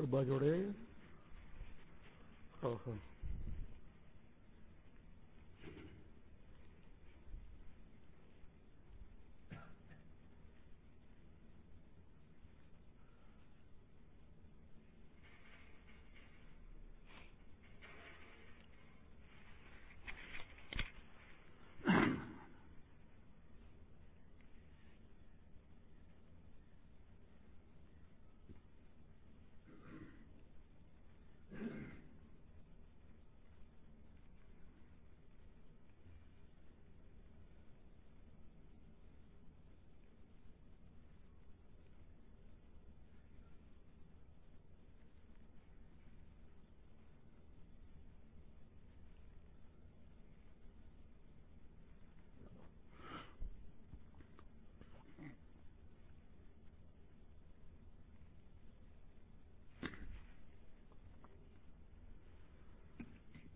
کربا جوڑے ہاں ہاں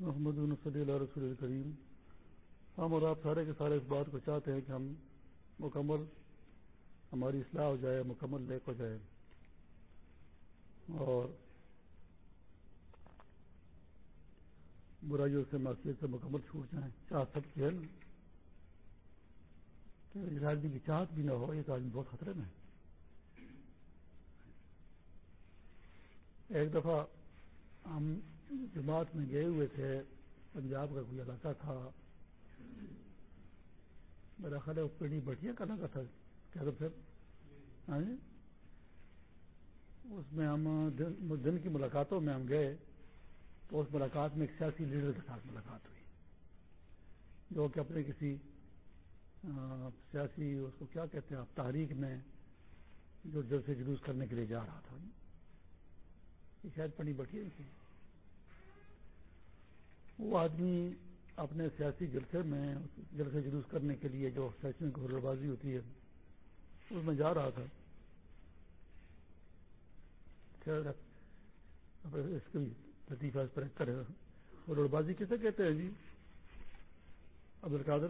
محمد صلی اللہ رسول الکریم ہم اور آپ سارے کے سارے اس بات کو چاہتے ہیں کہ ہم مکمل ہماری اصلاح ہو جائے، مکمل لیک ہو جائے۔ اور برائیوں سے معصیت سے مکمل چھوٹ جائیں۔ چاہ سب کی ہے نا کہ آدمی کی چاہت بھی نہ ہو یہ تو آدمی بہت خطرے میں ایک دفعہ ہم جماعت میں گئے ہوئے تھے، پنجاب کا کوئی علاقہ تھا، میرا خیال ہے پیڑھی بٹیا کا علاقہ تھا، کیا پھر؟ ہاں جی؟ اس میں ہم دن کی ملاقاتوں میں ہم گئے، تو اس ملاقات میں ایک سیاسی لیڈر کے ساتھ ملاقات ہوئی، جو کہ اپنے کسی سیاسی، اس کو کیا کہتے ہیں، آپ تحریک میں جو جلسے جلوس کرنے کے لیے جا رہا تھا۔ یہ شاید پڑی بٹی تھی وہ آدمی اپنے سیاسی جلسے میں، جلسے جلوس کرنے کے لیے جو سیاسی گھر بازی ہوتی ہے، اس میں جا رہا تھا۔ اس کی لطیفہ اس پر کرے گا۔ بازی کسے کہتے ہیں جی؟ عبد القادر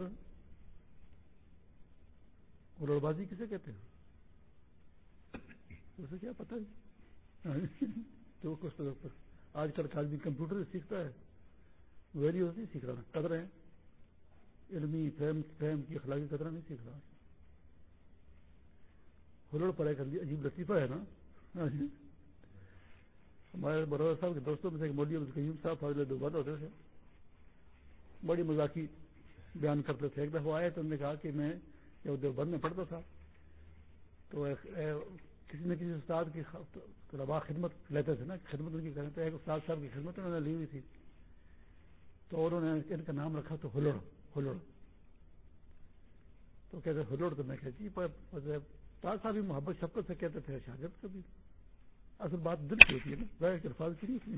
روڈ بازی کسے کہتے ہیں؟ اسے کیا پتا آج کل کا آدمی کمپیوٹر سیکھتا ہے۔ ویلیوز نہیں سیکھ رہا، قدریں، علمی، فہم فہم کی اخلاقی قدریں نہیں سیکھ رہا۔ ہلڑ پر ایک عجیب لطیفہ ہے نا؟ ہاں جی۔ ہمارے برادر صاحب کے دوستوں میں سے ایک مولوی عبدالقیم صاحب فاضل دو بات ہوتے تھے۔ بڑی مذاقی بیان کرتے تھے۔ ایک دفعہ آئے تو انہوں نے کہا کہ میں جب دیوبند میں پڑھتا تھا، تو کسی نہ کسی استاد کی طلبا خدمت لیتے تھے نا، خدمت ان کی کرتے ایک استاد صاحب کی خدمت انہوں نے لی ہوئی تھی۔ تو انہوں نے ان کا نام رکھا تو ہلڑ ہلڑ۔ تو کہتے ہلڑ تو میں کہتی جی، استاد مطلب صاحب بھی محبت شفقت سے کہتے تھے، شاگرد کا بھی۔ اصل بات دل کی ہوتی ہے نا، ظاہر الفاظ کی نہیں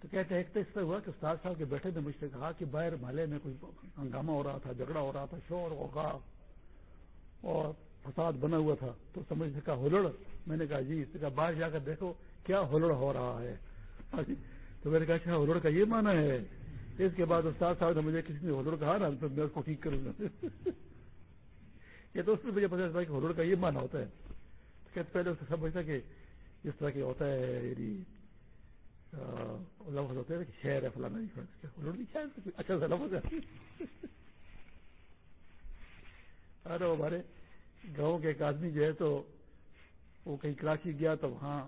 تو کہتے ہیں، ایک تو اس طرح ہوا کہ استاد صاحب کے بیٹھے نے مجھ سے کہا کہ باہر محلے میں کوئی ہنگامہ ہو رہا تھا، جھگڑا ہو رہا تھا، شور ہوگا اور فساد بنا ہوا تھا۔ تو سمجھ سے کہا، ہلڑ۔ میں نے کہا جی اس نے کہا، باہر جا کر دیکھو کیا ہلڑ ہو رہا ہے۔ تو میں نے کہا اچھا ہلڑ ہاں، کا یہ مانا ہے۔ اس کے بعد استاد صاحب نے مجھے کسی نے ہلڑ کہا نا، تو میں اس کو ٹھیک کروں گا۔ یہ تو اس میں مجھے پتا چلتا کہ ہلڑ کا یہ مانا ہوتا ہے۔ تو کہتے پہلے اس سمجھتا کہ جس طرح کی ہوتا ہے یعنی لفظ ہوتے ہیں شہر ہے فلانا جی اچھا سا لفظ ہے۔ ارے ہمارے گاؤں کے ایک آدمی جو ہے تو وہ کہیں کراچی گیا تو وہاں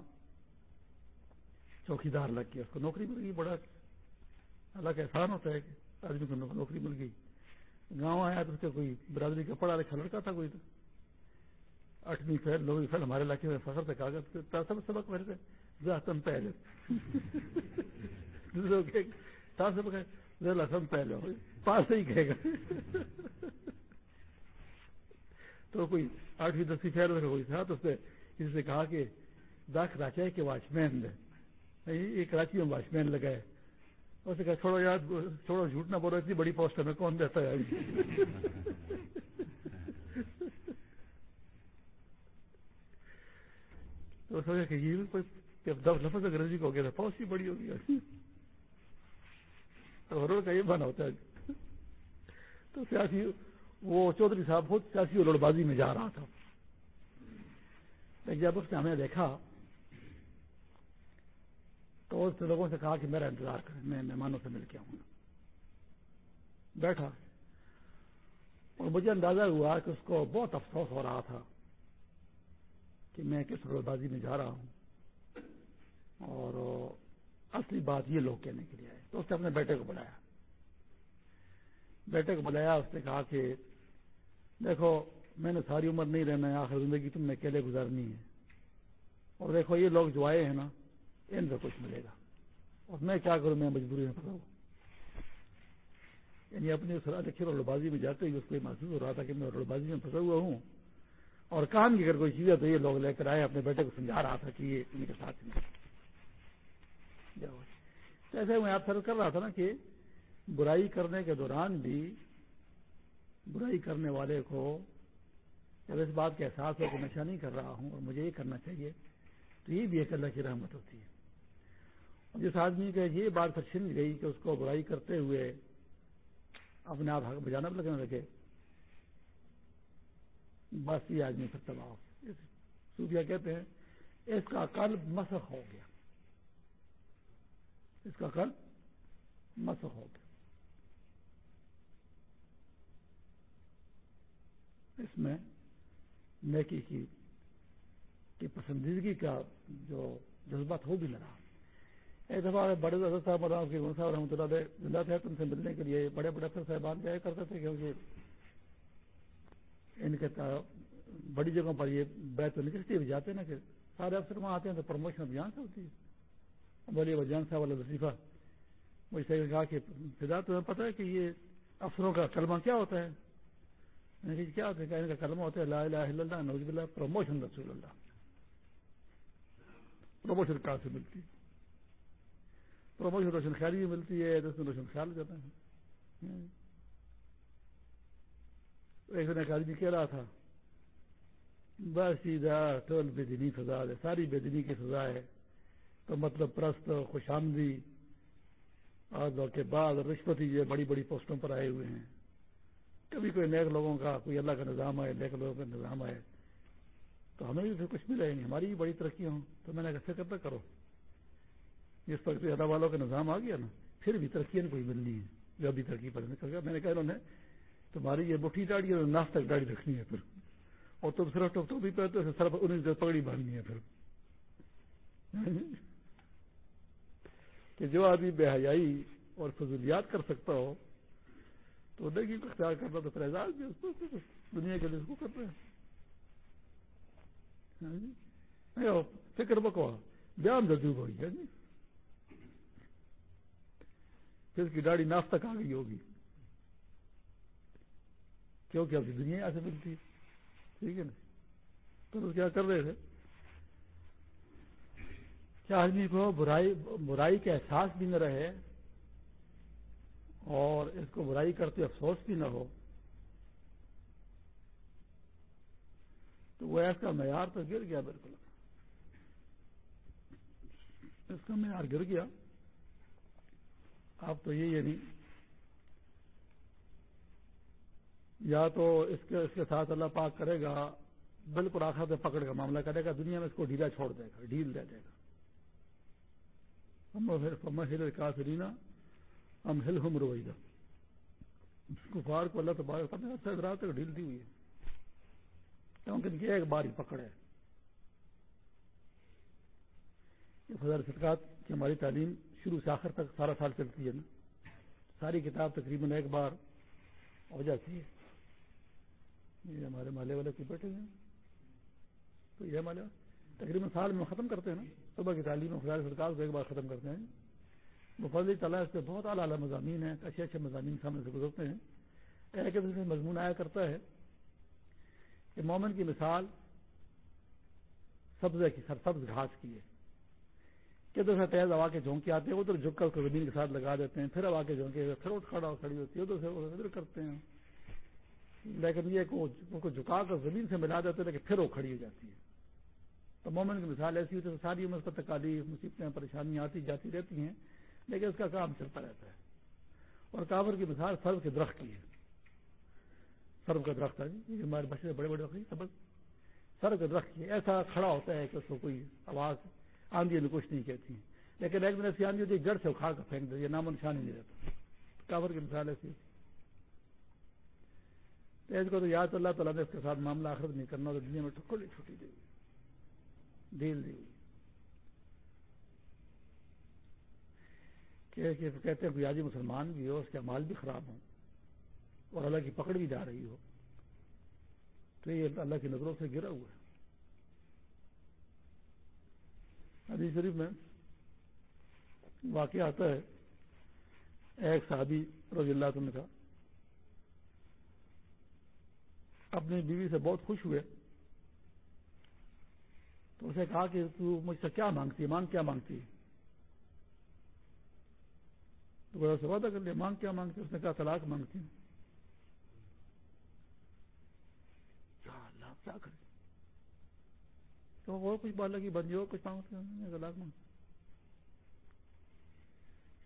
چوکی دار لگ گیا اس کو نوکری مل گئی، بڑا الگ احسان ہوتا ہے کہ آدمی کو نوکری مل گئی۔ گاؤں آیا تو اس کا کوئی برادری کا پڑھا لکھا لڑکا تھا کوئی تو۔ آٹھویں فیل، نویں فیل ہمارے علاقے میں فخر سے کاغذ سب سبق میرے سے تم پہلے لسم پہلے پاس ہی کہے گا۔ تو کوئی آٹھویں دسویں فیل میں تھا تو اس نے کسی سے کہا کہ دا کراچا کے واچ مین یہ کراچی میں واچ مین لگائے۔ اس نے کہا چھوڑو یاد چھوڑو جھوٹ نہ بولو، اتنی بڑی پوسٹ میں کون دیتا ہے تو سوچا کہ یہ کوئی دس لفظ انگریزی کو ہو گیا تھا، پوسٹ ہی بڑی ہوگی تو ہر کا یہ بنا ہوتا ہے۔ تو سیاسی، وہ چودھری صاحب بہت سیاسی اور بازی میں جا رہا تھا۔ جب اس نے ہمیں دیکھا تو اس لوگوں سے کہا کہ میرا انتظار کریں، میں مہمانوں سے مل کے آؤں گا۔ بیٹھا۔ اور مجھے اندازہ ہوا کہ اس کو بہت افسوس ہو رہا تھا کہ میں کس روڈ بازی میں جا رہا ہوں۔ اور اصلی بات یہ لوگ کہنے کے لیے آئے۔ تو اس نے اپنے بیٹے کو بلایا۔ بیٹے کو بلایا، اس نے کہا کہ دیکھو، میں نے ساری عمر نہیں رہنا ہے، آخر زندگی تم نے اکیلے گزارنی ہے۔ اور دیکھو، یہ لوگ جو آئے ہیں نا ان سے کچھ ملے گا۔ اور میں کیا کروں؟ میں مجبوری میں پھنسا ہوں۔ یعنی اپنی لکھی روڈ بازی میں جاتے ہی اس کو یہ محسوس ہو رہا تھا کہ میں روڈ بازی میں پھنسا ہوا ہوں۔ اور کام کی اگر کوئی چیز ہے تو یہ لوگ لے کر آئے، اپنے بیٹے کو سمجھا رہا تھا کہ یہ ان کے ساتھ ایسے میں آپ سر کر رہا تھا نا کہ برائی کرنے کے دوران بھی برائی کرنے والے کو جب اس بات کا احساس ہو کہ نشہ نہیں کر رہا ہوں اور مجھے یہ کرنا چاہیے، تو یہ بھی ایک اللہ کی رحمت ہوتی ہے۔ جس آدمی کا یہ بات پھر چھن گئی کہ اس کو برائی کرتے ہوئے اپنے آپ حق بجانا لگنے لگے، بس یہ آدمی پھر تباہ صوفیہ کہتے ہیں، اس کا قلب مسخ ہو گیا۔ اس کا قلب مسخ ہو گیا۔ اس میں نیکی کی کی پسندیدگی کا جو جذبات ہو بھی نہ رہا ایک دفعہ بڑے صاحب صاحب رحمۃ اللہ علیہ زندہ تھے ان سے ملنے کے لیے بڑے بڑے افسر صاحبان جایا کرتے تھے کیونکہ ان کے بڑی جگہوں پر یہ بیت نکلتی بھی جاتے نا کہ سارے افسر وہاں آتے ہیں تو پروموشن ابھیان سے ہوتی ہے۔ بولیے وہ جان صاحب والا وظیفہ۔ مجھ سے کہا کہ فضا تمہیں پتا ہے کہ یہ افسروں کا کلمہ کیا ہوتا ہے؟ کیا ہوتا ہے؟ ان کا کلمہ ہوتا ہے لا الہ الا اللہ نوز اللہ پروموشن رسول اللہ۔ پروموشن کہاں سے ملتی؟ ہے پروموشن روشن خیالی بھی ملتی ہے دس میں روشن خیال جاتا ہے ایک دن ایک آدمی کہہ رہا تھا، بس جی، سیدھا ٹول بے دینی سزا ہے، ساری بے دینی کی سزا ہے۔ تو مطلب پرست، خوش آمدی۔ اور کے بعد رشوت ہی بڑی بڑی پوسٹوں پر آئے ہوئے ہیں۔ کبھی کوئی نیک لوگوں کا، کوئی اللہ کا نظام آئے، نیک لوگوں کا نظام آئے، تو ہمیں بھی کچھ ملا ہی یعنی نہیں ہماری بھی بڑی ترقی ہوں۔ تو میں نے کیسے کرتا کرو۔ جس پر زیادہ والوں کا نظام آ گیا نا، پھر بھی ترقی کوئی ملنی ہے جو ابھی ترقی پر نکل گیا، میں نے کہا انہوں نے، تمہاری یہ بٹھی داڑھی اور ناف تک داڑھی رکھنی ہے پھر۔ اور تم صرف ٹوپ ٹوپی پہنتے ہو صرف انہیں پگڑی باندھنی ہے پھر۔ کہ جو آدمی بے حیائی اور فضولیات کر سکتا ہو، تو دیکھیے کو اختیار کرنا تو پھر اعزاز بھی اس کو دنیا کے لیے اس کو کرتے ہیں۔ ہاں جی؟ فکر بکوا، بیان دجوب ہوئی ہے جی۔ پھر اس کی داڑھی ناف تک آ گئی ہوگی۔ کیونکہ اب دنیا یہاں سے ملتی ہے۔ ٹھیک ہے نا؟ تو کیا کر رہے تھے؟ کیا آدمی کو برائی برائی کا احساس بھی نہ رہے اور اس کو برائی کرتے افسوس بھی نہ ہو؟ تو وہ ایسا معیار تو گر گیا بالکل۔ اس کا معیار گر گیا۔ اب تو یہ یعنی یا تو اس کے اس کے ساتھ اللہ پاک کرے گا، بالکل آخر سے پکڑ کا معاملہ کرے گا، دنیا میں اس کو ڈھیلا چھوڑ دے گا، ڈھیل دے دے گا۔ ہم ہل ہم ہل ہم روئی گا کفار کو اللہ تبار رات تک ڈھیل دی ہوئی ہے۔ کیونکہ ان کی ایک بار ہی پکڑ ہے۔ فضر صدقات کی ہماری تعلیم شروع سے آخر تک سارا سال چلتی ہے نا۔ ساری کتاب تقریباً ایک بار ہو جاتی ہے۔ یہ ہمارے مالے والے کو بیٹھے ہیں۔ تو یہ مالے تقریباً سال میں ختم کرتے ہیں نا۔ صبح کی تعلیم خدا سرکار کو ایک بار ختم کرتے ہیں۔ وہ فضل تعالیٰ اس پہ بہت اعلیٰ اعلیٰ مضامین ہیں۔ اچھے اچھے مضامین سامنے سے گزرتے ہیں۔ ایک دوسرے مضمون آیا کرتا ہے کہ مومن کی مثال سبزے کی سرسبز گھاس کی ہے۔ کہ دوسرا تیز ہوا کے جھونکے آتے ہیں، ادھر جھک کر اس کو زمین کے ساتھ لگا دیتے ہیں، پھر ہوا کے جھونکے، پھر اٹھ کھڑا کھڑی ہوتی ہے، ادھر سے ادھر کرتے ہیں۔ لیکن یہ کو جھکا کر زمین سے ملا دیتے ہیں، لیکن پھر وہ کھڑی ہو جاتی ہے۔ تو مومن کی مثال ایسی ہوتی ہے ساری عمر پر تکالیف، مصیبتیں، پریشانیاں آتی جاتی رہتی ہیں، لیکن اس کا کام چلتا رہتا ہے۔ اور کابر کی مثال سرو کے درخت کی ہے۔ سرو کا درخت ہے جی ہمارے بچے بڑے بڑے سبز سر کے درخت کی ایسا کھڑا ہوتا ہے کہ اس کو کوئی آواز آندھی میں کچھ نہیں کہتی لیکن ایک دن ایسی آندھی ہوتی ہے، جڑ سے اکھاڑ کر پھینک دے یہ نام نشان ہی نہیں رہتا۔ کافر کی مثال ایسی۔ اس کو تو یاد، اللہ تعالیٰ نے اس کے ساتھ معاملہ آخرت نہیں کرنا تو دنیا میں ٹھکولی چھوٹی دی۔ ہوئی دی۔ ہوئی کہ کہتے ہیں، کوئی آجی مسلمان بھی ہو، اس کے مال بھی خراب ہوں، اور اللہ کی پکڑ بھی جا رہی ہو، تو یہ اللہ کی نظروں سے گرا ہوا ہے۔ حدیث شریف میں واقعہ آتا ہے۔ ایک صحابی رضی اللہ عنہ کا اپنی بیوی سے بہت خوش ہوئے۔ تو اسے کہا کہ تو مجھ سے کیا مانگتی ہے؟ مانگ کیا مانگتی ہے؟ تو سے وعدہ کر لیا، مانگ کیا مانگتی اس نے کہا، طلاق مانگتی ہوں کیا کرے تو وہ کچھ بات لگی بن جاؤ کچھ مانگتے ہیں مانگ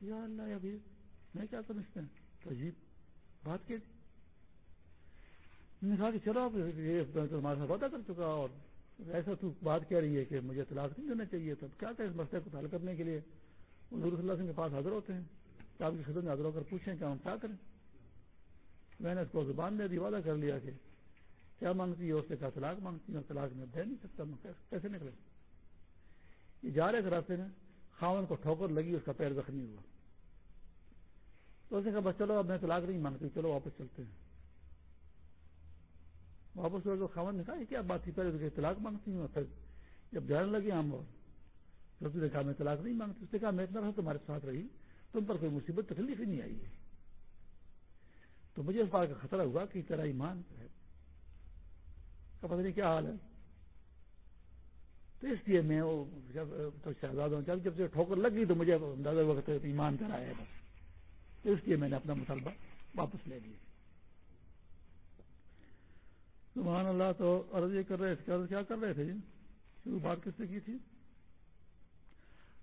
یا اللہ ابھی میں کیا سمجھتے ہیں تو عجیب بات کی۔ نے کہا کہ چلو تمہارے ساتھ وعدہ کر چکا اور ایسا تو بات کہہ رہی ہے کہ مجھے طلاق نہیں دینا چاہیے۔ تب کیا کہ اس مسئلے کو حل کرنے کے لیے؟ حضور صلی اللہ علیہ وسلم کے پاس حاضر ہوتے ہیں۔ آپ کی خدمت میں حاضر ہو کر پوچھیں کہ ہم کیا کریں؟ میں نے اس کو زبان دے دی وعدہ کر لیا کہ کیا مانگتی ہے اس سے کہا طلاق مانگتی ہے طلاق میں دے نہیں سکتا میں کیسے نکلے؟ یہ جا رہے راستے میں، خاون کو ٹھوکر لگی، اس کا پیر زخمی ہوا۔ تو اس نے کہا، بس چلو، اب میں طلاق نہیں مانگتی، چلو واپس چلتے ہیں۔ واپس لوگ خاون نے کہا، یہ کیا بات تھی؟ پہلے طلاق مانگتی ہوں۔ پھر جب جانے لگے ہم اور پھر نے کہا، میں طلاق نہیں مانگتی۔ اس نے کہا، میں اتنا رہا، تمہارے ساتھ رہی، تم پر کوئی مصیبت تکلیف ہی نہیں آئی ہے۔ تو مجھے اس بات کا خطرہ ہوا کہ تیرا ایمان ہے پتہ نہیں کیا حال ہے۔ تو اس لیے میں وہ جب تو شہزاد ہوں جب جب سے ٹھوکر لگی تو مجھے اندازہ وقت ایمان کرا ہے بس تو اس لیے میں نے اپنا مطالبہ واپس لے لیا۔ سبحان اللہ، تو عرض یہ کر رہے تھے کیا کر رہے تھے؟ شروع بات کس سے کی تھی؟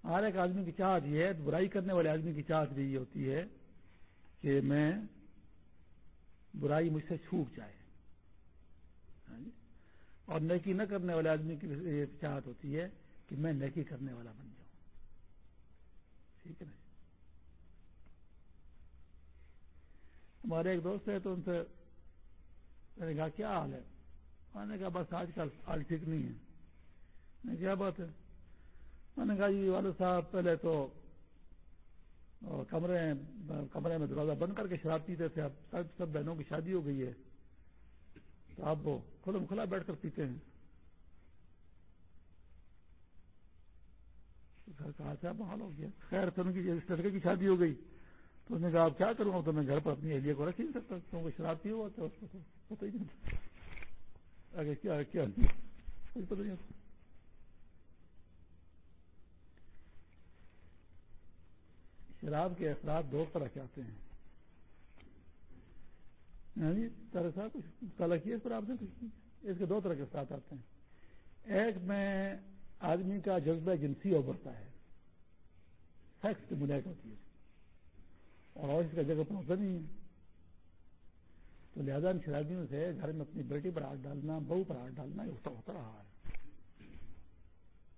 ہر ایک آدمی کی چاہت یہ ہے، برائی کرنے والے آدمی کی چاہت بھی یہ ہوتی ہے کہ میں برائی مجھ سے چھوٹ جائے۔ ہاں جی؟ اور نیکی نہ کرنے والے آدمی کی یہ چاہت ہوتی ہے کہ میں نیکی کرنے والا بن جاؤں۔ ٹھیک ہے نا جی؟ ہمارے ایک دوست ہے تو ان سے میں نے کہا، کیا حال ہے؟ میں نے کہا، بس آج کل حال ٹھیک نہیں ہے۔ میں کیا بات ہے؟ میں نے کہا جی والد صاحب پہلے تو کمرے کمرے میں دروازہ بند کر کے شراب پیتے تھے، اب سب سب بہنوں کی شادی ہو گئی ہے۔ تو آپ وہ کھلم کھلا بیٹھ کر پیتے ہیں۔ کہا سے حال ہو گیا۔ خیر ان کی اس لڑکے کی شادی ہو گئی۔ تو اس نے کہا آپ کیا کروں؟ گا تو میں گھر پر اپنی اہلیہ کو رکھ ہی نہیں سکتا۔ کیونکہ شراب پی ہوا تھا اس کو تو پتہ ہی نہیں آگے کیا کیا؟ کچھ پتہ نہیں شراب کے اثرات دو طرح کے آتے ہیں۔ یعنی صاحب کچھ کالا کیا اس پر آپ نے کچھ اس کے دو طرح کے اثرات آتے ہیں۔ ایک میں آدمی کا جذبہ جنسی ابھرتا ہے۔ سیکس کی بنیاد ہوتی ہے۔ اور اس کا جگہ پر ہوتا نہیں ہے۔ تو لہذا ان شرابیوں سے گھر میں اپنی بیٹی پر ہاتھ ڈالنا، بہو پر ہاتھ ڈالنا، یہ ہوتا رہا ہے۔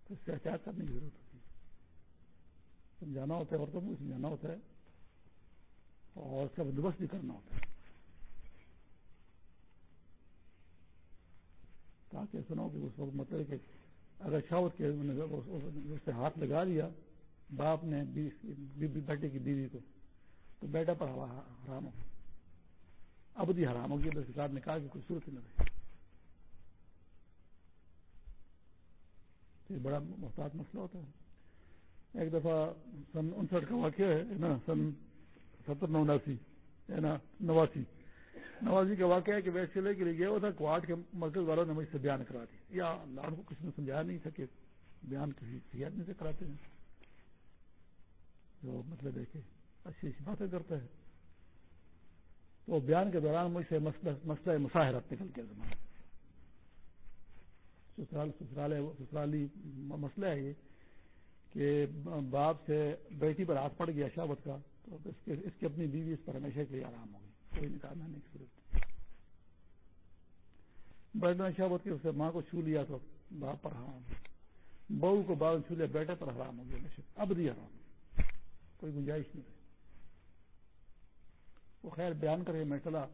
تو اس سے احتیاط کرنے کی ضرورت ہوتی ہے۔ سمجھانا ہوتا ہے عورتوں کو، سمجھانا ہوتا ہے۔ اور اس کا بندوبست بھی کرنا ہوتا ہے۔ تاکہ سنو کہ اس وقت مطلب کہ اگر شاوت کے اس سے ہاتھ لگا لیا، باپ نے بیٹے کی بیوی کو، تو بیٹا پر حرام ہو ابدی حرام ہوگی سرکار نے کہا کہ کوئی صورت نہ رہے بڑا محتاط مسئلہ ہوتا ہے۔ ایک دفعہ سن انسٹھ کا واقعہ ہے نا؟ سن ستر نو اناسی نا؟ نواسی۔ نوازی کا واقعہ ہے کہ ویسے چلے کے لیے گیا تھا کوارٹ کے مرکز والوں نے مجھ سے بیان کرا دی یا لاڑ کو کسی نے سمجھایا نہیں تھا کہ بیان کسی سیاحت میں سے کراتے ہیں۔ جو مطلب ہے کہ اچھی اچھی باتیں کرتا ہے۔ تو بیان کے دوران مجھ سے مسئلہ مساحرت نکل کے زمانہ سسرال سسرالی مسئلہ ہے یہ کہ باپ سے بیٹی پر ہاتھ پڑ گیا شاوت کا، تو اس کے، اس کی اپنی بیوی اس پر ہمیشہ کے لیے آرام ہو گئی۔ کوئی نکال نہیں صورت بیٹھنا کی اس سے ماں کو چھو لیا تو باپ پر ہاں بہو کو بال چھولے بیٹے پر حرام ہو گیا اب دی حرام کوئی گنجائش نہیں رہی۔ وہ خیر بیان کر کے میں چلا۔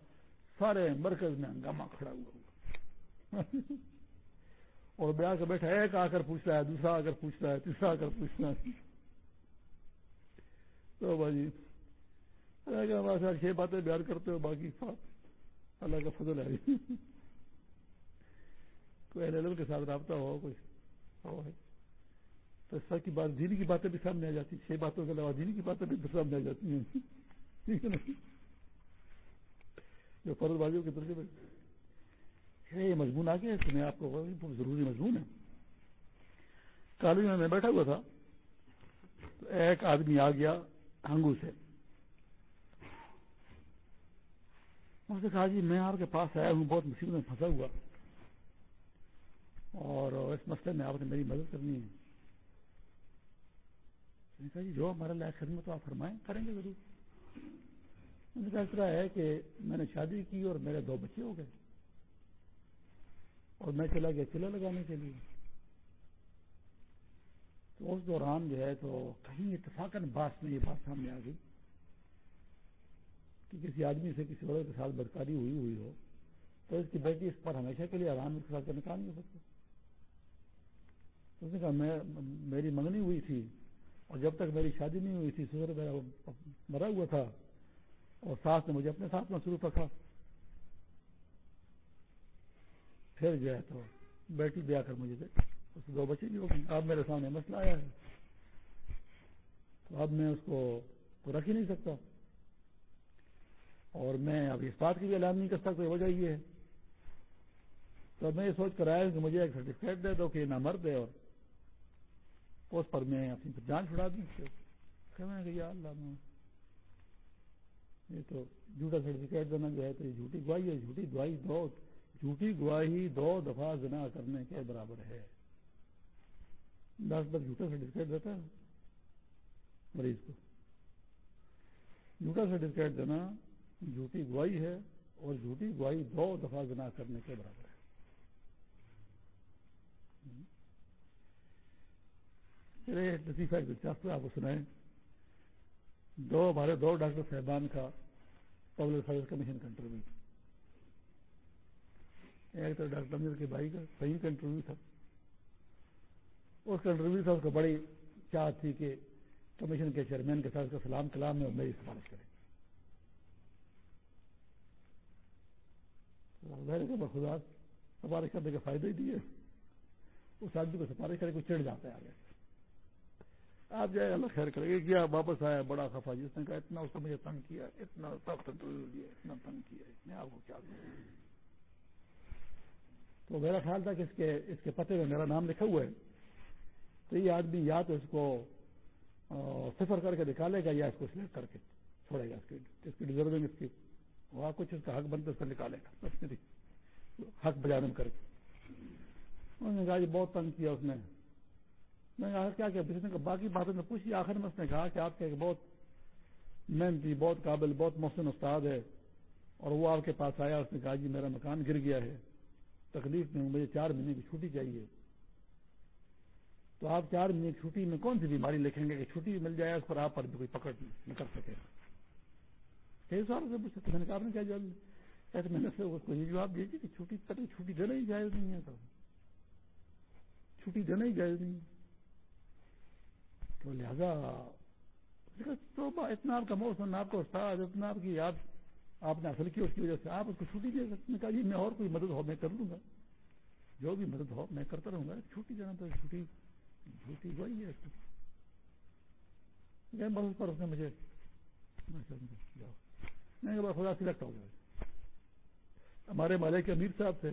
سارے مرکز میں ہنگامہ کھڑا ہوا ہوا اور بیان کر بیٹھا، ایک آ کر پوچھ رہا ہے، دوسرا آ کر پوچھ رہا ہے، تیسرا آ کر پوچھ رہا ہے۔ تو بھائی چھ باتیں بیان کرتے ہو، باقی اللہ کا فضل ہے۔ کوئی ایل کے ساتھ رابطہ ہو، کوئی تو سر کی بات، دینی کی باتیں بھی سامنے آ جاتی، چھ باتوں کے علاوہ دینی کی باتیں بھی سامنے آ جاتی ہیں۔ ٹھیک ہے نا؟ جو فرض بازیوں کے درجے میں یہ مضمون آ گیا اس میں آپ کو ضروری مضمون ہے۔ کالج میں میں بیٹھا ہوا تھا، تو ایک آدمی آ گیا ہنگو سے۔ اس نے کہا جی میں آپ کے پاس آیا ہوں بہت مصیبت میں پھنسا ہوا۔ اور اس مسئلے میں آپ نے میری مدد کرنی ہے۔ کہا جی جو ہمارا لائق خدمت آپ فرمائیں، کریں گے ضرور۔ نے کہا، اس طرح ہے کہ میں نے شادی کی اور میرے دو بچے ہو گئے۔ اور میں چلا گیا چلا لگانے کے لیے۔ تو اس دوران جو ہے تو کہیں اتفاقاً بات میں یہ بات سامنے آ گئی۔ کہ کسی آدمی سے کسی عورت کے ساتھ بدکاری ہوئی ہوئی ہو، تو اس کی بیٹی اس پر ہمیشہ کے لیے آرام کے ساتھ نکال نہیں سکتے اس نے کہا، میں، میری منگنی ہوئی تھی اور جب تک میری شادی نہیں ہوئی تھی سسر میرا مرا ہوا تھا اور ساس نے مجھے اپنے ساتھ میں شروع رکھا۔ پھر جو ہے تو بیٹی دیا کر مجھے اس دو بچے بھی ہو گئے۔ اب میرے سامنے مسئلہ آیا ہے۔ تو اب میں اس کو تو رکھ ہی نہیں سکتا۔ اور میں اب اس بات کی بھی اعلان نہیں کر سکتا وجہ یہ ہے۔ تو میں یہ سوچ کر آیا کہ مجھے ایک سرٹیفکیٹ دے دو کہ نہ مرد ہے اور اس پر میں اپنی جان چھڑا دوں۔ کہ یا اللہ، میں یہ تو جھوٹا سرٹیفکیٹ دینا جو ہے تو یہ جھوٹی گواہی ہے، جھوٹی گواہی دو۔ جھوٹی گواہی دو دفعہ زنا کرنے کے برابر ہے۔ ڈاکٹر جھوٹا سرٹیفکیٹ دیتا ہے، مریض کو۔ جھوٹا سرٹیفکیٹ دینا جھوٹی گواہی ہے اور جھوٹی گواہی دو دفعہ زنا کرنے کے برابر ہے۔ لطیفہ ایک دلچسپ آپ کو سنائیں۔ دو ہمارے دو ڈاکٹر صاحبان کا پبلک سروس کمیشن کا انٹرویو ایک تو ڈاکٹر امیر کے بھائی کا صحیح کا انٹرویو تھا۔ اس کا انٹرویو تھا اس کو بڑی چاہ تھی کہ کمیشن کے چیئرمین کے ساتھ اس کا سلام کلام میں اور میری سفارش کرے خدا سفارش کرنے کا فائدہ ہی دیے اس آدمی کو سفارش کرے کو چڑھ جاتا ہے آگے۔ آپ جائے اللہ خیر کرے گا۔ کیا واپس آیا بڑا خفا جس نے کہا، اتنا اس کو مجھے تنگ کیا، اتنا سخت لیا، اتنا تنگ کیا اس نے آپ کو کیا تو میرا خیال تھا کہ اس کے اس کے پتے میں میرا نام لکھا ہوا ہے۔ تو یہ آدمی یا تو اس کو سفر کر کے نکالے گا یا اس کو سلیکٹ کر کے چھوڑے گا۔ اس کی اس کی ڈیزرونگ اس کی وہاں کچھ اس کا حق بنتا اس کو نکالے گا۔ حق بجانم کر کے انہوں نے کہا جی بہت تنگ کیا اس نے۔ میں نے کیا کیا؟ نے باقی باتوں نے پوچھی آخر میں اس نے کہا کہ آپ کا ایک بہت محنتی بہت قابل، بہت محسن استاد ہے۔ اور وہ آپ کے پاس آیا، اس نے کہا جی میرا مکان گر گیا ہے۔ تکلیف میں مجھے چار مہینے کی چھٹی چاہیے۔ تو آپ چار مہینے کی چھٹی میں کون سی بیماری لکھیں گے کہ چھٹی مل جائے اس پر آپ پر بھی کوئی پکڑ نہیں کر سکے؟ سال سے پوچھتے میں نے کہا آپ نے کیا جواب ایسے میں نے اس کو یہ جواب دیجیے کہ چھٹی چھٹی دینا ہی جائز نہیں ہے چھٹی دینا ہی جائز نہیں تو لہذا اتنا آپ کا موسم آپ کا استاد اتنا آپ کی یاد آپ نے حاصل کی اس کی وجہ سے آپ اس کو چھٹی دے سکتے کہا جی میں اور کوئی مدد ہو، میں کر لوں گا۔ جو بھی مدد ہو، میں کرتا رہوں گا۔ چھٹی دینا تو چھٹی چھٹی وہی ہے۔ بس پر اس نے مجھے جاؤ میں خدا سلیکٹ ہو گیا ہمارے مالک کے امیر صاحب تھے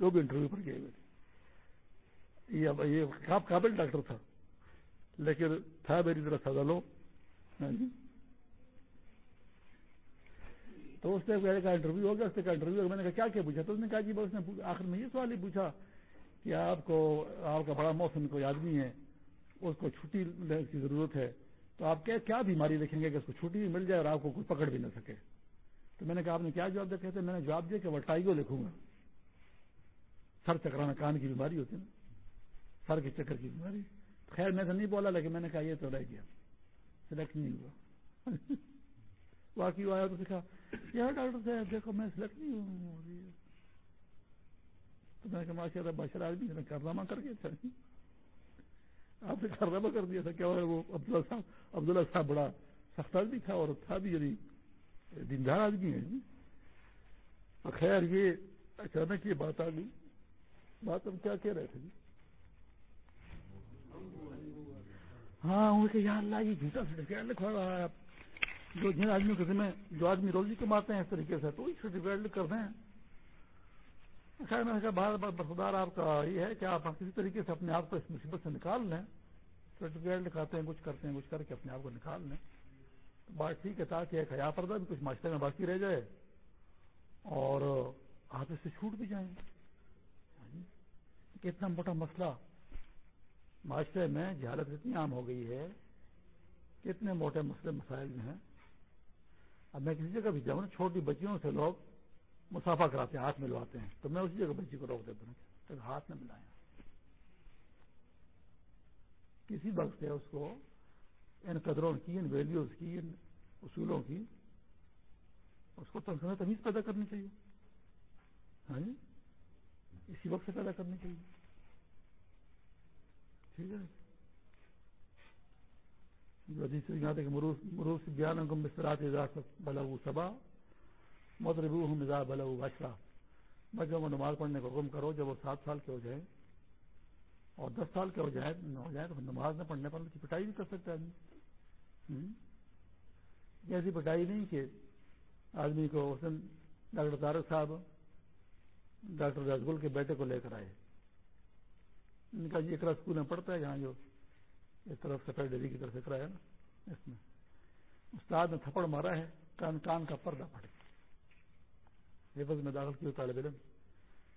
جو بھی انٹرویو پر گئے ہوئے تھے۔ یہ قابل ڈاکٹر تھا، لیکن تھا میری طرح سزا لو تو اس نے میرے کا انٹرویو ہو گیا، اس نے کہا انٹرویو میں نے کہا، کیا کیا پوچھا؟ تو اس نے کہا جی بس نے آخر میں یہ سوال ہی پوچھا کہ آپ کو، آپ کا بڑا موسم، کوئی آدمی ہے، اس کو چھٹی کی ضرورت ہے، تو آپ کیا بیماری لکھیں گے کہ اس کو چھٹی بھی مل جائے اور آپ کو کوئی پکڑ بھی نہ سکے؟ تو میں نے کہا آپ نے کیا جواب دیا؟ کہتے میں نے جواب دیا کہ وہ ٹائیگو لکھوں گا۔ سر چکرانا کان کی بیماری ہوتی ہے نا۔ سر کے چکر کی بیماری۔ خیر، میں تو نہیں بولا، لیکن میں نے کہا یہ تو رہ گیا۔ سلیکٹ نہیں ہوا۔ باقی وہ آیا تو سکھا یار ڈاکٹر صاحب، دیکھو، میں سلیکٹ نہیں ہوں۔ تو میں نے کہا ماشاء اللہ بشر آدمی نے کارنامہ کر کے تھا۔ آپ نے کارنامہ کر دیا تھا کیا وہ عبداللہ صاحب عبداللہ صاحب بڑا سخت آدمی تھا اور تھا بھی یعنی دیندار آدمی ہے جی۔ خیر یہ اچانک یہ بات آ گئی۔ بات ہم کیا کہہ رہے تھے جی؟ ہاں ان کے یار اللہ، یہ جھوٹا سرٹیفکیٹ لکھوا رہا ہے جو جن آدمیوں کے ذمہ، جو آدمی روزی کماتے ہیں اس طریقے سے، تو یہ سرٹیفکیٹ لکھ کر دیں۔ خیر، میں نے کہا، بار بار برفدار آپ کا یہ ہے کہ آپ کسی طریقے سے اپنے آپ کو اس مصیبت سے نکال لیں۔ سرٹیفکیٹ لکھاتے ہیں، کچھ کرتے ہیں، کچھ کر کے اپنے آپ کو نکال لیں۔ بات ٹھیک ہے تاکہ ایک حیا پردہ بھی کچھ معاشرے میں باقی رہ جائے اور آپ اس سے چھوٹ بھی جائیں۔ یعنی کتنا موٹا مسئلہ معاشرے میں جہالت اتنی عام ہو گئی ہے، کتنے موٹے مسئلے مسائل میں ہیں۔ اب میں کسی جگہ بھی جاؤں چھوٹی بچیوں سے لوگ مسافہ کراتے ہیں، ہاتھ ملواتے ہیں، تو میں اسی جگہ بچی کو روک دیتا ہوں ہاتھ نہ ملائیں۔ کسی وقت سے اس کو ان قدروں کی، ان ویلیوز کی، ان اصولوں کی، اس کو تمیز پیدا کرنی چاہیے۔ ہاں جی؟ اسی وقت سے پیدا کرنی چاہیے۔ ٹھیک ہے۔ یاد ہے کہ مروس بیان گم بسترات بلا سبا مدربو ہوں مزاح بلا بادشاہ بچوں کو نماز پڑھنے کا حکم کرو، جب وہ سات سال کے ہو جائیں۔ اور دس سال کے ہو جائے ہو جائے تو نماز نہ پڑھنے پر کی پٹائی بھی کر سکتا ہے آدمی۔ ایسی پٹائی نہیں کہ آدمی کو حسن ڈاکٹر طارق صاحب، ڈاکٹر رسگل کے بیٹے کو لے کر آئے۔ ان کا یہ اسکول میں پڑھتا ہے جہاں جو اس طرف سفید ڈیلی کی طرف سے نا، اس میں۔ استاد نے تھپڑ مارا ہے، کان کان کا پردہ پھٹ گیا میں داخل کیا طالب علم۔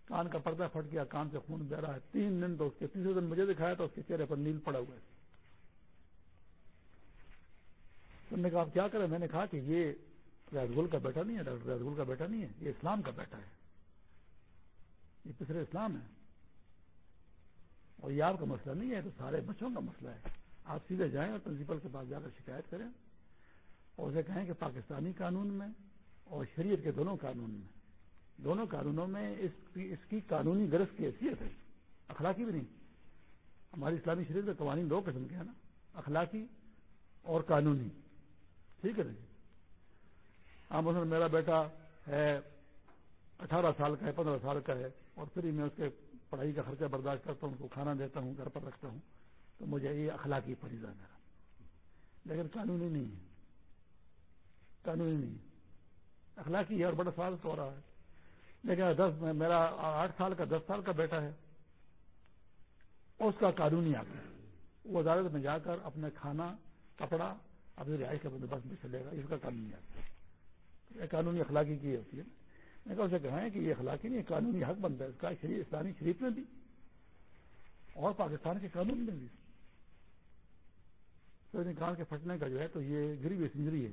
کان کا پردہ پھٹ گیا، کان سے خون بہ رہا ہے۔ تین دن تو اس کے تیسرے دن مجھے دکھایا تو اس کے چہرے پر نیل پڑا ہوا ہے۔ انہوں نے کہا آپ کیا کریں؟ میں نے کہا کہ یہ گل کا بیٹا نہیں ہے، ڈاکٹر گل کا بیٹا نہیں ہے، یہ اسلام کا بیٹا ہے۔ یہ پچھلے اسلام ہے اور یہ آپ کا مسئلہ نہیں ہے تو سارے بچوں کا مسئلہ ہے۔ آپ سیدھے جائیں اور پرنسپل کے پاس جا کر شکایت کریں۔ اور اسے کہیں کہ پاکستانی قانون میں اور شریعت کے دونوں قانون میں۔ دونوں قانونوں میں اس کی قانونی غرض کی حیثیت ہے، اخلاقی بھی نہیں۔ ہماری اسلامی شریعت کے قوانین دو قسم کے ہیں نا، اخلاقی اور قانونی۔ ٹھیک ہے نا جی؟ ہاں مثلاً میرا بیٹا ہے، اٹھارہ سال کا ہے، پندرہ سال کا ہے، اور پھر میں اس کے پڑھائی کا خرچہ برداشت کرتا ہوں، اس کو کھانا دیتا ہوں، گھر پر رکھتا ہوں، تو مجھے یہ اخلاقی فریضہ میرا۔ لیکن قانونی نہیں ہے۔ قانونی نہیں اخلاقی ہے اور بڑا سال تو ہو رہا ہے۔ لیکن دس میرا آٹھ سال کا، دس سال کا بیٹا ہے، اس کا قانونی حق ہے وہ عدالت میں جا کر اپنے کھانا، کپڑا، اپنی رہائش کا بندوبست بھی چلے گا۔ اس کا قانونی حق ہے قانونی اخلاقی کی ہوتی ہے۔ میں کہا اسے کہیں کہ یہ اخلاقی نہیں قانونی حق بنتا ہے۔ اس کا شریف اسلامی شریف میں بھی۔ اور پاکستان کے قانون میں بھی۔ کان کے پھٹنے کا جو ہے تو یہ گریب انجری ہے۔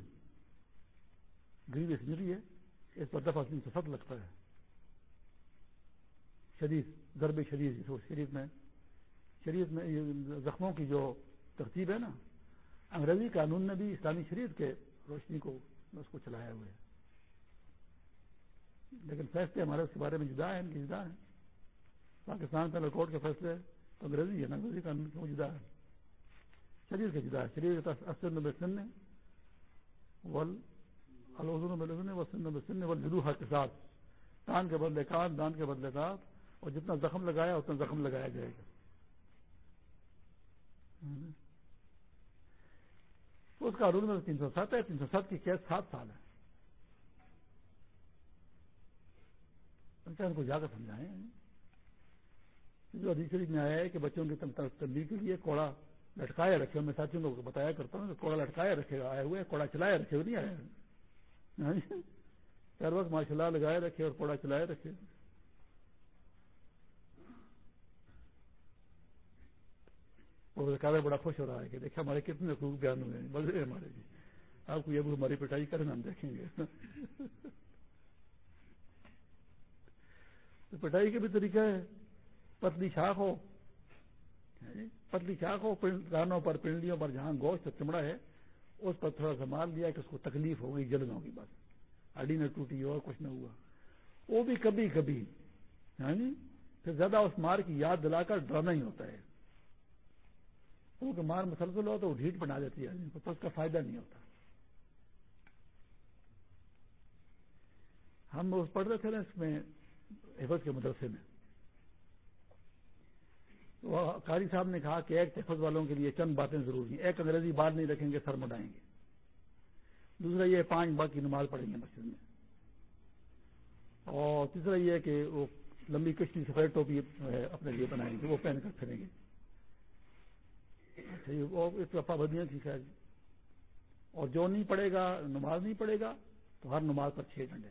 گریب انجری ہے۔ اس پر دفعہ تین سو لگتا ہے۔ شدید، ضرب شدید شریف میں شریف میں زخموں کی جو ترتیب ہے نا، انگریزی قانون نے بھی اسلامی شریعت کے روشنی کو اس کو چلایا ہوئے لیکن فیصلے ہمارے اس کے بارے میں جدا ہیں، ان کی جدا ہیں۔ پاکستان پہلے کورٹ کے فیصلے تو انگریزی ہے نا انگریزی قانون کے وہ جدا ہے شریر کے جدا ہے شریر کے اصل نمبر سن ول الحسن و سن نمبر سن ول کے ساتھ۔ کان کے بدلے کان، دان کے بدلے کان اور جتنا زخم لگایا اتنا زخم لگایا جائے گا۔ تو اس کا رول میں تین سو سات ہے۔ تین سو سات کی کیس سات سال ہے۔ ان کو جا کر سمجھائیں۔ جو حدیث شریف میں آیا ہے کہ بچوں کی تبدیلی کے لیے کوڑا لٹکایا رکھے، میں ساتھیوں کو بتایا کرتا ہوں کہ کوڑا لٹکایا رکھے، آئے ہوئے، کوڑا چلایا رکھے ہوئے نہیں آئے۔ ہاں جی۔ ہر وقت ماشاء اللہ لگائے رکھے اور کوڑا چلائے رکھے۔ اور بڑا خوش ہو رہا ہے کہ دیکھیں ہمارے کتنے حقوق بیان ہوئے ہیں بڑے ہمارے جی آپ کو یہ بھی ہماری پٹائی کریں ہم دیکھیں گے۔ تو پٹائی کے بھی طریقہ ہے، پتلی شاخ ہو۔ پتلی چاک ہو کانوں پر، پنڈلیوں پر جہاں گوشت چمڑا ہے، اس پر تھوڑا سا مار لیا کہ اس کو تکلیف ہو گئی جلد ہوگی بس۔ ہڈی نہ ٹوٹی اور کچھ نہ ہوا۔ وہ بھی کبھی کبھی یعنی پھر زیادہ اس مار کی یاد دلا کر ڈرانا ہی ہوتا ہے۔ کیونکہ مار مسلسل ہو تو وہ ڈھیٹ بنا دیتی ہے آدمی کو تو اس کا فائدہ نہیں ہوتا۔ ہم اس پڑھ رہے تھے نا اس میں حفظ کے مدرسے میں۔ قاری صاحب نے کہا کہ ایک حفظ والوں کے لیے چند باتیں ضروری ہیں۔ ایک انگریزی بات نہیں رکھیں گے، سر مڈائیں گے۔ دوسرا یہ پانچ باغ کی نماز پڑھیں گے مسجد میں۔ اور تیسرا یہ کہ وہ لمبی کشتی سفید ٹوپی اپنے لیے بنائیں گے، وہ پہن کر پھریں گے۔ اچھا پابندیاں تھی خیر۔ اور جو نہیں پڑے گا، نماز نہیں پڑے گا، تو ہر نماز پر چھ ڈنڈے۔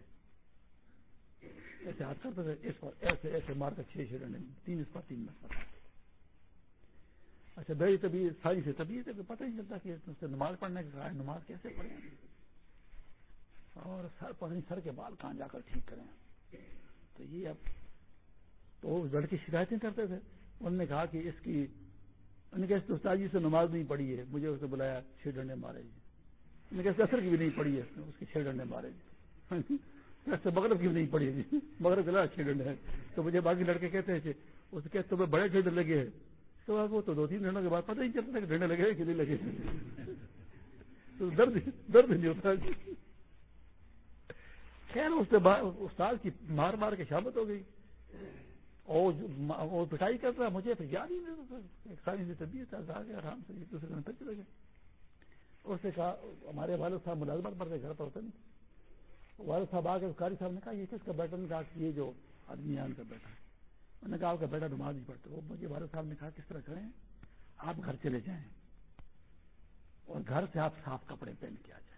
ایسے ہاتھ کرتے تھے، اس پر ایسے ایسے مار کر چھ چھ ڈنڈے۔ تین اس پر، تین پر۔ اچھا بھائی تبھی ساری سے تبھی پتہ نہیں چلتا کہ نماز پڑھنے کا نماز کیسے پڑھیں۔ اور سر، پتہ سر کے بال کہاں جا کر ٹھیک کریں۔ تو یہ اب تو لڑکے شکایتیں کرتے تھے۔ انہوں نے کہا کہ اس کی ان کے استاد جی سے نماز نہیں پڑھی ہے۔ مجھے اسے بلایا چھ ڈنڈے مارے جی۔ ان کے اثر کی بھی نہیں پڑھی ہے اس نے، اس کے چھ ڈنڈے مارے جی۔ مغرب کی بھی نہیں پڑھی ہے جی۔ مغرب چلا چھ ڈنڈے ہیں۔ تو مجھے باقی لڑکے کہتے ہیں اس نے کے تمہیں بڑے ڈنڈے لگے ہیں۔ تو آپ کو تو دو تین ڈنڈوں کے بعد پتہ ہی چلتا کہ ڈنڈے لگے کہ نہیں لگے تو درد درد نہیں ہوتا جی۔ خیر، اس سے استاد کی مار مار کے شامت ہو گئی۔ اور پٹائی کر رہا مجھے پھر یاد ہی نہیں ساری طبیعت آ گیا آرام سے ایک دوسرے پھر چلے گئے۔ اس نے کہا، ہمارے والد صاحب ملازمت پر گھر پر ہوتے نہیں۔ والد صاحب آ کے کاری صاحب نے کہا، یہ کس کا بیٹا؟ نے کہا کہ یہ جو آدمی ہے ان کا بیٹا ہے۔ انہوں نے کہا، آپ کا بیٹا نماز نہیں پڑتا وہ مجھے والد صاحب نے کہا، کس طرح کریں؟ آپ گھر چلے جائیں۔ اور گھر سے آپ صاف کپڑے پہن کے آ جائیں۔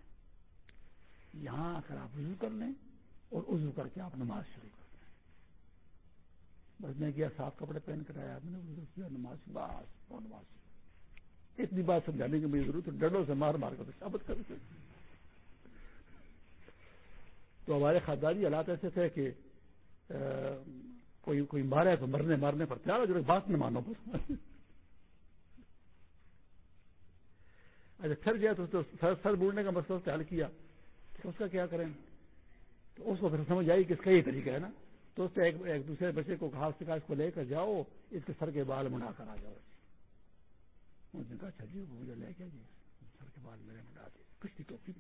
یہاں آ کر آپ وضو کر لیں اور وضو کر کے آپ نماز شروع بس میں کیا صاف کپڑے پہن کر آیا۔ میں نے نماز بس نماز اتنی بات سمجھانے کی مجھے ضرورت ہے ڈڈوں سے مار مار کر ثابت کر تو ہمارے خاندانی حالات ایسے تھے کہ کوئی کوئی مارے تو مرنے، مارنے پر تیار ہو جو بات نہ مانو۔ پر اچھا پھر گیا تو سر بوڑھنے کا مسئلہ حل کیا۔ اس کا کیا کریں؟ تو اس کو پھر سمجھ آئی کہ اس کا یہ طریقہ ہے نا۔ تو اس نے ایک دوسرے بچے کو کہا اس اس کو لے کر جاؤ، اس کے سر کے بال مڑا کر آ جاؤ۔ اس نے کہا اچھا جی مجھے لے کے جی۔ سر کے بال میرے مڑا دے کچھ ٹوپی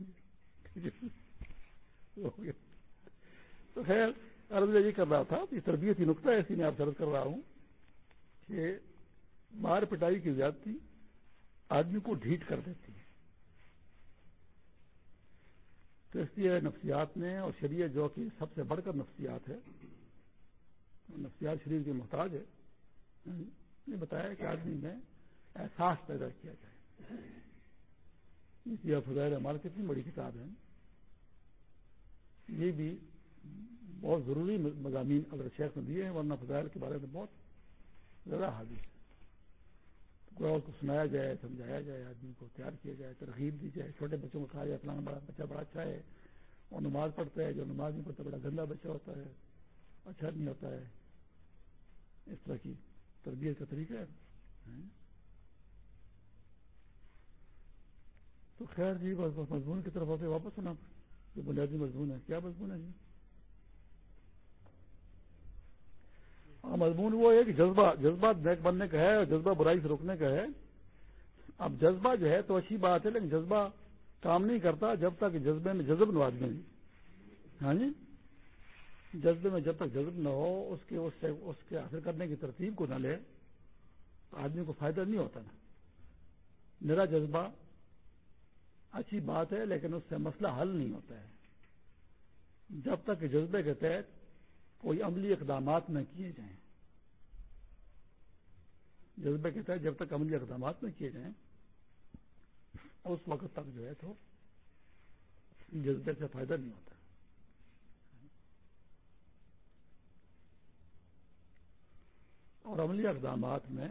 تو خیر، عرض یہ کر رہا تھا یہ تربیتی نقطہ ایسی میں آپ درد کر رہا ہوں کہ مار پٹائی کی زیادتی آدمی کو ڈھیٹ کر دیتی ہے۔ تو اس لیے نفسیات میں اور شریعت جو کہ سب سے بڑھ کر نفسیات ہے نفسیات شریف کی محتاج ہے۔ یعنی نے بتایا کہ آدمی میں احساس پیدا کیا جائے۔ اس لیے فضائل ہمارے کتنی بڑی کتاب ہے یہ بھی بہت ضروری مضامین اگر شیخ نے دیے ہیں، ورنہ فضائل کے بارے میں بہت زیادہ حادث ہے۔ اور کو سنایا جائے، سمجھایا جائے، آدمی کو تیار کیا جائے، ترغیب دی جائے۔ چھوٹے بچوں کو کہا جائے فلانا بڑا بچہ بڑا اچھا ہے اور نماز پڑھتا ہے، جو نماز نہیں پڑھتا بڑا گندا بچہ ہوتا ہے۔ اچھا نہیں ہوتا ہے۔ اس طرح کی تربیت کا طریقہ ہے۔ ہاں۔ تو خیر جی بس بس مضمون کی طرف ہوتے واپس ہونا۔ جو بنیادی مضمون ہے۔ کیا مضمون ہے جی؟ ہاں مضمون وہ ہے کہ جذبہ جذبہ نیک بننے کا ہے اور جذبہ برائی سے روکنے کا ہے۔ اب جذبہ جو ہے تو اچھی بات ہے، لیکن جذبہ کام نہیں کرتا جب تک جذبے میں جذب نواز میں ہاں جی؟ جذبے میں جب تک جذب نہ ہو، اس کے اس سے اس کے حاصل کرنے کی ترتیب کو نہ لے تو آدمی کو فائدہ نہیں ہوتا نا۔ میرا جذبہ اچھی بات ہے، لیکن اس سے مسئلہ حل نہیں ہوتا ہے۔ جب تک جذبے کے تحت کوئی عملی اقدامات نہ کیے جائیں، جذبے کہتا ہے جب تک عملی اقدامات نہ کیے جائیں، اس وقت تک جو ہے تو جذبے سے فائدہ نہیں ہوتا۔ اور عملی اقدامات میں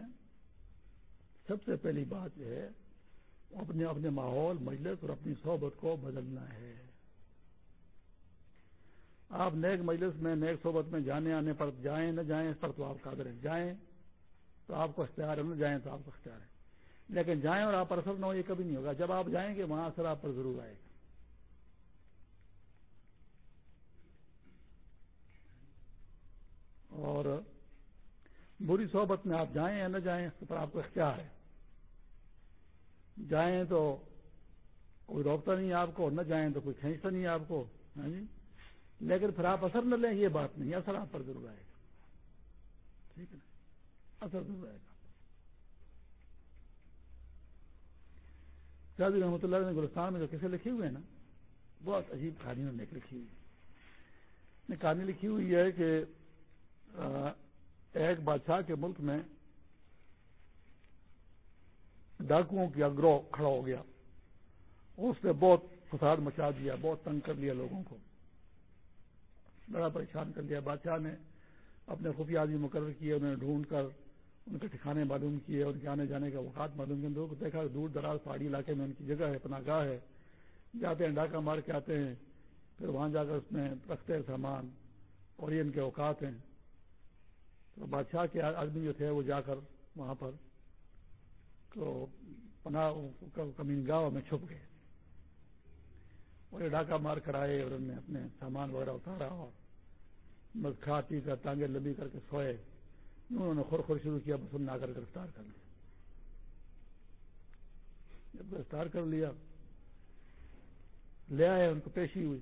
سب سے پہلی بات یہ ہے، اپنے اپنے ماحول، مجلس اور اپنی صحبت کو بدلنا ہے۔ آپ نیک مجلس میں، نیک صحبت میں جانے آنے پر جائیں، نہ جائیں، اس پر تو آپ قادر ہیں۔ جائیں تو آپ کو اختیار ہے، نہ جائیں تو آپ کو اختیار ہے۔ لیکن جائیں اور آپ پر اثر نہ ہو، یہ کبھی نہیں ہوگا۔ جب آپ جائیں گے، وہاں اثر آپ پر ضرور آئے گا۔ اور بری صحبت میں آپ جائیں یا نہ جائیں، اس پر آپ کو اختیار ہے۔ جائیں تو کوئی روکتا نہیں آپ کو نہ جائیں تو کوئی کھینچتا نہیں آپ کو ہاں جی؟ لیکن پھر آپ اثر نہ لیں، یہ بات نہیں، اثر آپ پر ضرور آئے گا۔ ٹھیک ہے نا؟ اثر ضرور آئے گا۔ شاہی جی رحمۃ اللہ نے گلستان میں جو کیسے لکھے ہوئے ہیں نا، بہت عجیب کہانی نے لکھی ہوئی کہانی لکھی ہوئی ہے کہ ایک بادشاہ کے ملک میں ڈاکوؤں کی گروہ کھڑا ہو گیا۔ اس نے بہت فساد مچا دیا، بہت تنگ کر لیا لوگوں کو۔ بڑا پریشان کر لیا بادشاہ نے اپنے خفیہ آدمی مقرر کیے، انہوں نے ڈھونڈ کر ان کے ٹھکانے معلوم کیے، ان کے آنے جانے کا اوقات معلوم کیے لوگوں کو دیکھا، دور دراز پہاڑی علاقے میں ان کی جگہ ہے، پناہ گاہ ہے۔ جاتے ہیں، ڈاکہ مار کے آتے ہیں، پھر وہاں جا کر اس میں رکھتے ہیں سامان اور یہ ان کے اوقات ہیں۔ بادشاہ کے آدمی جو تھے وہ جا کر وہاں پر تو پناہ کمین گاہ میں چھپ گئے۔ اور ڈاکہ مار کر آئے اور انہوں نے اپنے سامان وغیرہ اتارا اور بس کھا پی کر ٹانگیں لمبی کر کے سوئے۔ انہوں نے خور خور شروع کیا، بس انہوں آ کر گرفتار کر لیا۔ جب گرفتار کر لیا، لے آئے، ان کو پیشی ہوئی،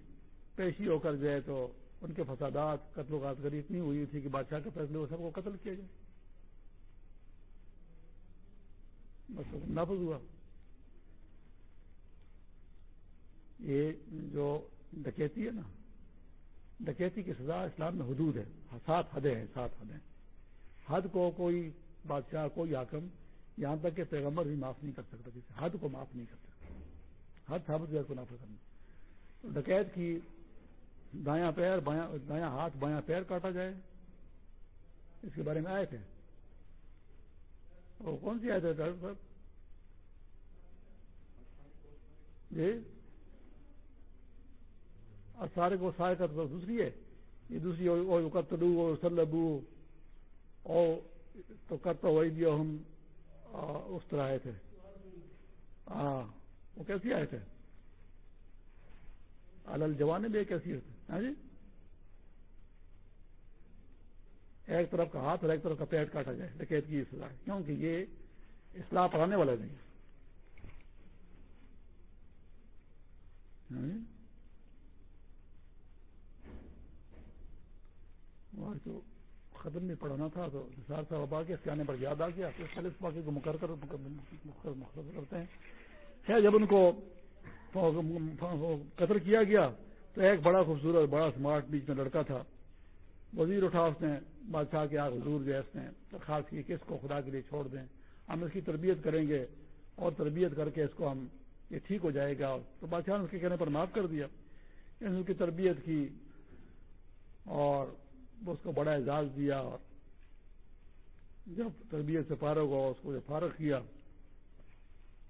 پیشی ہو کر گئے تو ان کے فسادات، قتل و کاری اتنی ہوئی تھی کہ بادشاہ کے فیصلے وہ سب کو قتل کیا جائے۔ بس نافذ ہوا۔ یہ جو ڈکیتی ہے نا، ڈکیتی کی سزا اسلام میں حدود ہے۔ سات حدیں ہیں، سات حدیں۔ حد کو کوئی بادشاہ، کوئی حاکم یہاں تک کہ پیغمبر بھی معاف نہیں کر سکتا جسے حد کو معاف نہیں کر سکتا۔ حد ثابت کو نافذ کرنا۔ ڈکیت کی دایاں پیر دایاں ہاتھ، بایاں پیر کاٹا جائے۔ اس کے بارے میں آئے تھے۔ وہ کون سی آئے تھے صاحب جی؟ اور سارے کو سارے کا دوسری ہے۔ یہ دوسری اور سلبو اور تو کرتا وہی بھی ہم اس طرح آئے تھے۔ ہاں وہ کیسی آئے تھے الل جوانے بھی کیسی ہوتے ہاں جی؟ ایک طرف کا ہاتھ اور ایک طرف کا پیٹ کاٹا جائے، ڈکیت کی سزا ہے کیونکہ یہ اصلاح پڑھانے والا نہیں۔ ہاں جی؟ تو ختم بھی پڑھانا تھا، تو نثار صاحب آ کے سیانے پر یاد آ گیا پھر اس باقی کو مکر کر کرتے ہیں۔ خیر، جب ان کو قتل کیا گیا تو ایک بڑا خوبصورت، بڑا اسمارٹ بیچ میں لڑکا تھا۔ وزیر اٹھا اس نے، بادشاہ کے آگ حضور جو ہے اس نے درخواست کی کہ اس کو خدا کے لیے چھوڑ دیں۔ ہم اس کی تربیت کریں گے اور تربیت کر کے اس کو ہم، یہ ٹھیک ہو جائے گا۔ تو بادشاہ نے اس کے کہنے پر معاف کر دیا۔ اس کی تربیت کی اور اس کو بڑا اعزاز دیا اور جب تربیت سے فارغ ہوا، اس کو جب فارغ کیا،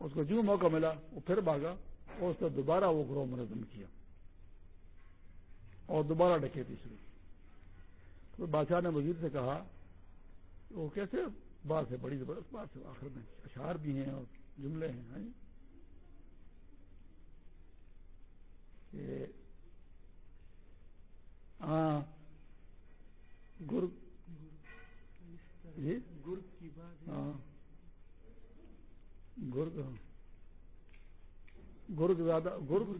اس کو جو موقع ملا، وہ پھر بھاگا اور اس نے دوبارہ وہ گروہ منظم کیا۔ اور دوبارہ ڈکیتی شروع تو بادشاہ نے وزیر سے کہا وہ کیسے بات ہے بڑی زبردست بات ہے آخر میں اشعار بھی ہیں اور جملے ہیں ہاں گر جی؟ کی بات ہاں۔ گرگ گرگ زیادہ گرگ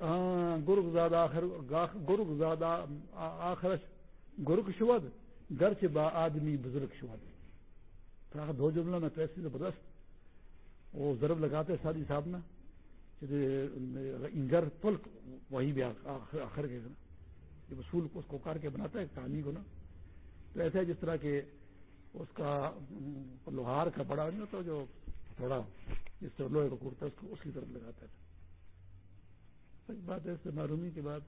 ہاں گرگ زیادہ آخر گرگ زیادہ آخر گرگ شود گھر سے با آدمی بزرگ شود دو جملہ میں ایسی زبردست وہ ضرب لگاتے سادی صاحب نا گھر پلک وہی بھی آخر کے جب اصول کو اس کو کر کے بناتا ہے کہانی کو نا۔ تو ایسا ہے جس طرح کے اس کا لوہار کا بڑا نہیں ہوتا جو تھوڑا جس سے لوہے کو کورتا ہے، اس کی طرف لگاتا تھا بات ہے اس سے معرومی کے بعد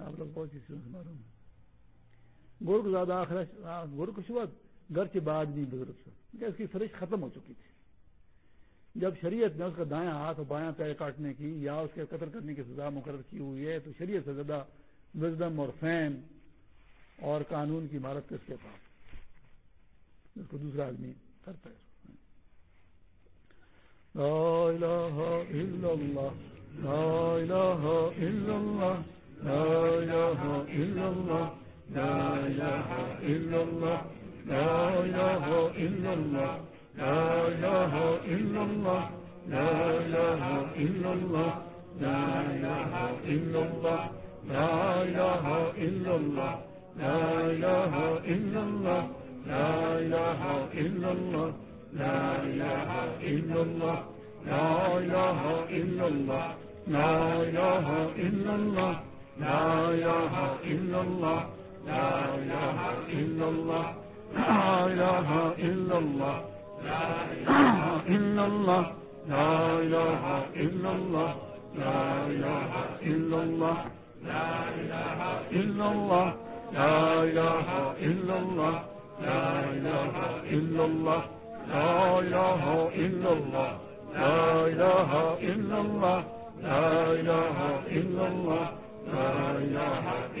آپ لوگ بہت سی چیزوں سے معروم ہیں گرگ زیادہ آخر گرگ شبت گھر کے بعد نہیں بزرگ سے اس کی فرش ختم ہو چکی تھی۔ جب شریعت نے اس کا دایاں ہاتھ اور بایاں پیر کاٹنے کی یا اس کے قتل کرنے کی سزا مقرر کی ہوئی ہے، تو شریعت سے زیادہ وزڈم اور فین اور قانون کی عمارت کس کے پاس؟ اس کو دوسرا آدمی کرتا ہے۔ لا الہ الا اللہ لا الہ الا اللہ لا لا لا لا لا لا لا لا لا لا الہ الا اللہ لا الہ الا لا لا لا لا لا لا لا لا لا لا لا الہ الا اللہ لا لا لا لا لا لا لا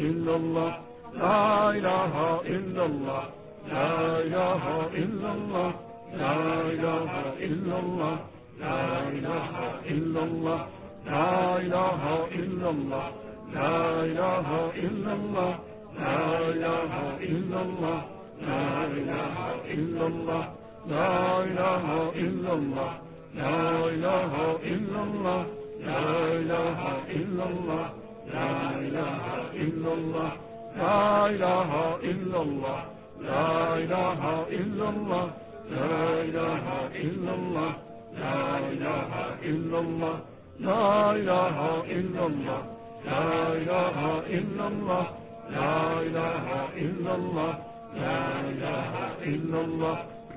لا لا لا لا لا الہ الا لا لا لا لا لا لا لا لا لا لا لا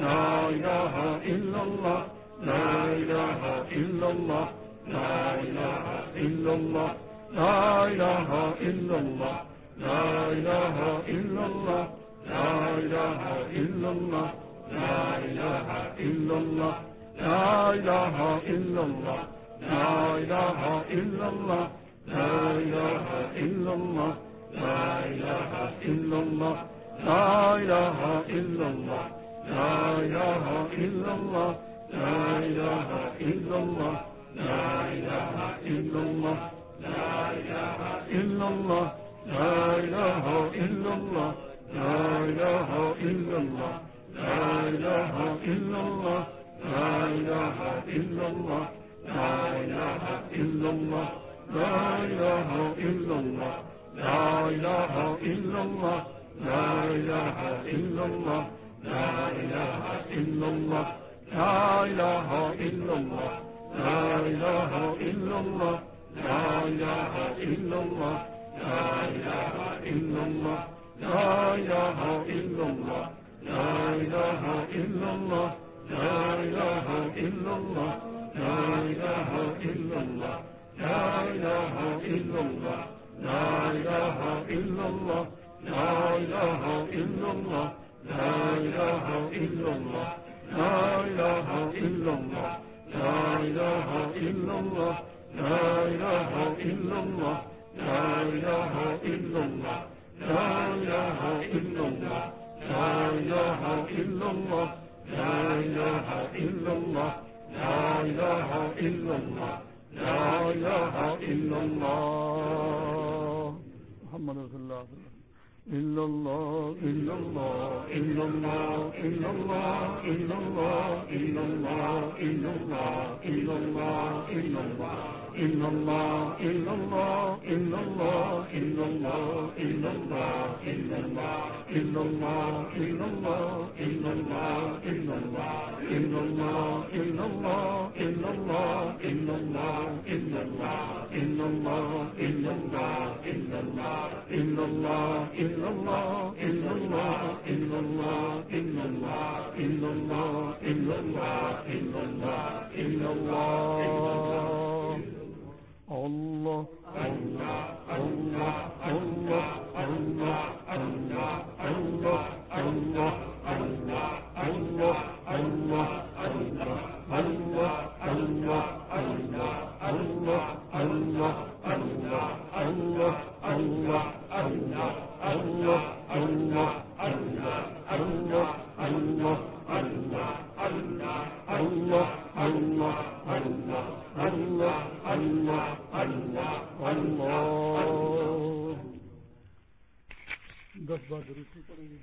لا الہ الا اللہ لا الہ الا اللہ لا لا لا لا لا لا لا لا لا لا لا الہ الا اللہ لا لا لا لا لا لا لا لا لا لا لا لا الہ الا اللہ لا لا لا لا لا لا لا لا لا لا لا محمد رسول اللہ لا الہ الا اللہ لا الہ الا اللہ لا الہ الا اللہ لا الہ الا اللہ لا الہ إلا الله إلا الله إلا الله إلا الله إلا الله إلا الله إلا الله إلا الله إلا الله إلا الله إلا الله إلا الله إلا الله إلا الله إلا الله إلا الله إلا الله إلا الله إلا الله إلا الله إلا الله إلا الله إلا الله إلا الله إلا الله إلا الله الله الله الله الله الله الله الله الله الله الله الله الله دس بار ضرور پڑیں گے